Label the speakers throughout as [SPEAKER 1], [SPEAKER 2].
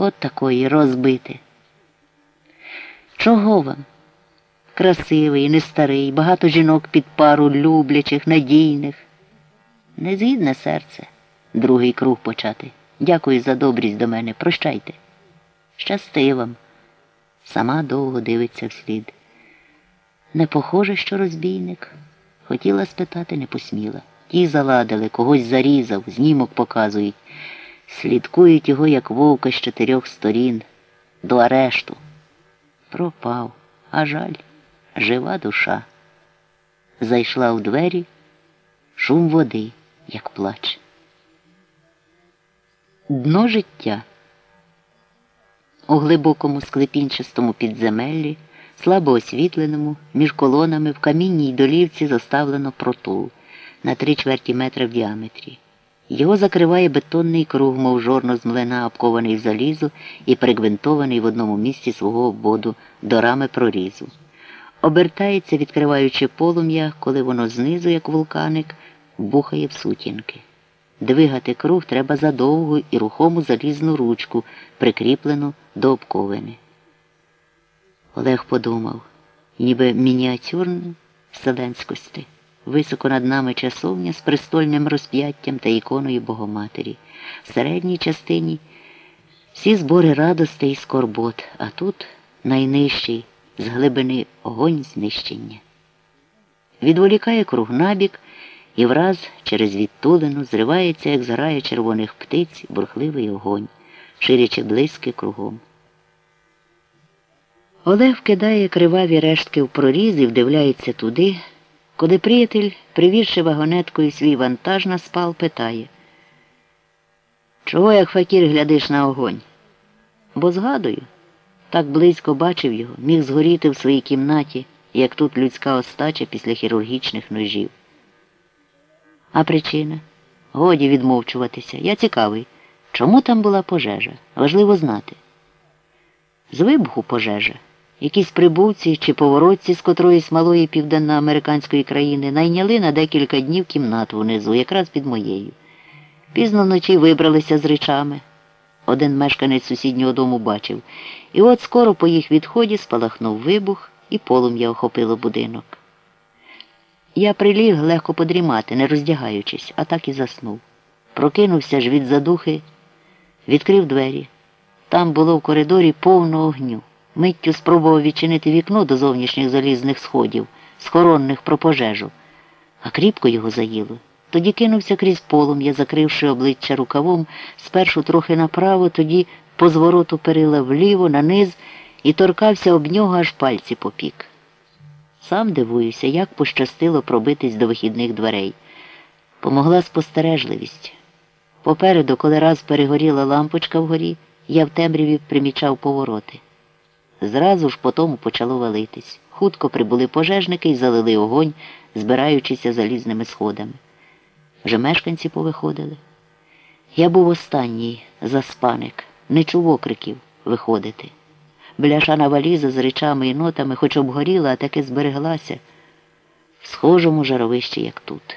[SPEAKER 1] От такої розбити. Чого вам? Красивий, не старий, багато жінок під пару люблячих, надійних. Не згідне серце, другий круг почати. Дякую за добрість до мене. Прощайте. Щасти вам. Сама довго дивиться вслід. Не похоже, що розбійник. Хотіла спитати, не посміла. Ті заладили, когось зарізав, знімок показують. Слідкують його, як вовка з чотирьох сторін, до арешту. Пропав, а жаль, жива душа. Зайшла у двері, шум води, як плач. Дно життя. У глибокому склепінчастому підземеллі, слабо освітленому, між колонами в камінній долівці заставлено протул на три чверті метра в діаметрі. Його закриває бетонний круг, мов жорно з млина, обкований в залізо і пригвинтований в одному місці свого обводу до рами прорізу. Обертається, відкриваючи полум'я, коли воно знизу, як вулканик, бухає в сутінки. Двигати круг треба за довгу і рухому залізну ручку, прикріплену до обковини. Олег подумав, ніби мініатюрне вселенськості. Високо над нами часовня з престольним розп'яттям та іконою Богоматері. В середній частині всі збори радостей і скорбот, а тут найнижчий з глибини огонь знищення. Відволікає круг набік і враз через відтулину зривається, як зграє червоних птиць, бурхливий огонь, ширячи близьки кругом. Олег кидає криваві рештки в проріз і вдивляється туди, куди приятель, привівши вагонеткою свій вантаж на спал, питає Чого, як факір, глядиш на огонь? Бо згадую, так близько бачив його, міг згоріти в своїй кімнаті, як тут людська остача після хірургічних ножів. А причина? Годі відмовчуватися. Я цікавий. Чому там була пожежа? Важливо знати. З вибуху пожежа. Якісь прибувці чи поворотці з котроїсь малої південноамериканської країни найняли на декілька днів кімнату внизу, якраз під моєю. Пізно вночі вибралися з речами. Один мешканець сусіднього дому бачив. І от скоро по їх відході спалахнув вибух і полум'я охопило будинок. Я приліг легко подрімати, не роздягаючись, а так і заснув. Прокинувся ж від задухи, відкрив двері. Там було в коридорі повно огню. Миттю спробував відчинити вікно до зовнішніх залізних сходів, схоронних про пожежу, а кріпко його заїло. Тоді кинувся крізь полум'я, закривши обличчя рукавом, спершу трохи направо, тоді по звороту перила вліво, на низ і торкався об нього, аж пальці попік. Сам дивуюся, як пощастило пробитись до вихідних дверей. Помогла спостережливість. Попереду, коли раз перегоріла лампочка вгорі, я в темряві примічав повороти. Зразу ж по тому почало валитись. Хутко прибули пожежники і залили огонь, збираючися залізними сходами. Вже мешканці повиходили. Я був останній заспаник, не чув окриків виходити. Бляшана валіза з речами і нотами, хоч обгоріла, а таки збереглася в схожому жаровищі, як тут.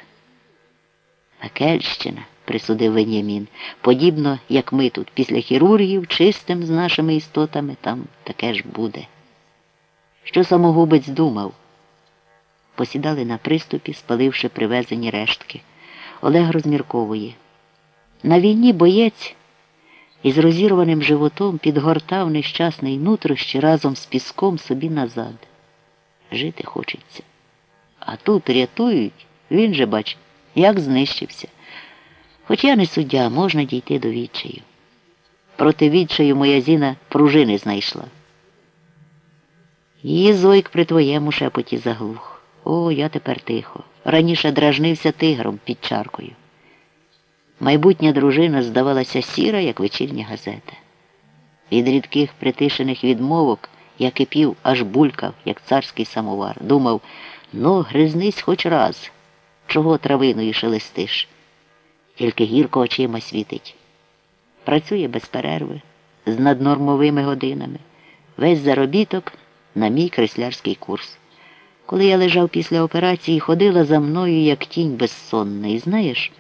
[SPEAKER 1] Акельщина, присудив Венямін, подібно, як ми тут, після хірургів, чистим з нашими істотами, там таке ж буде. Що самогубець думав? Посідали на приступі, спаливши привезені рештки. Олег розмірковує. На війні боєць із розірваним животом підгортав нещасний нутрощі разом з піском собі назад. Жити хочеться. А тут рятують, він же, бач, як знищився. Хоч я не суддя, можна дійти до відчаю. Проти відчаю моя зіна пружини знайшла. Її зойк при твоєму шепоті заглух. О, я тепер тихо. Раніше дражнився тигром під чаркою. Майбутня дружина здавалася сіра, як вечірня газета. Від рідких притишених відмовок я кипів, аж булькав, як царський самовар. Думав, ну, гризнись хоч раз, чого травиною шелестиш. Тільки гірко очима світить. Працює без перерви, з наднормовими годинами. Весь заробіток на мій креслярський курс. Коли я лежав після операції, ходила за мною, як тінь безсонна, і знаєш.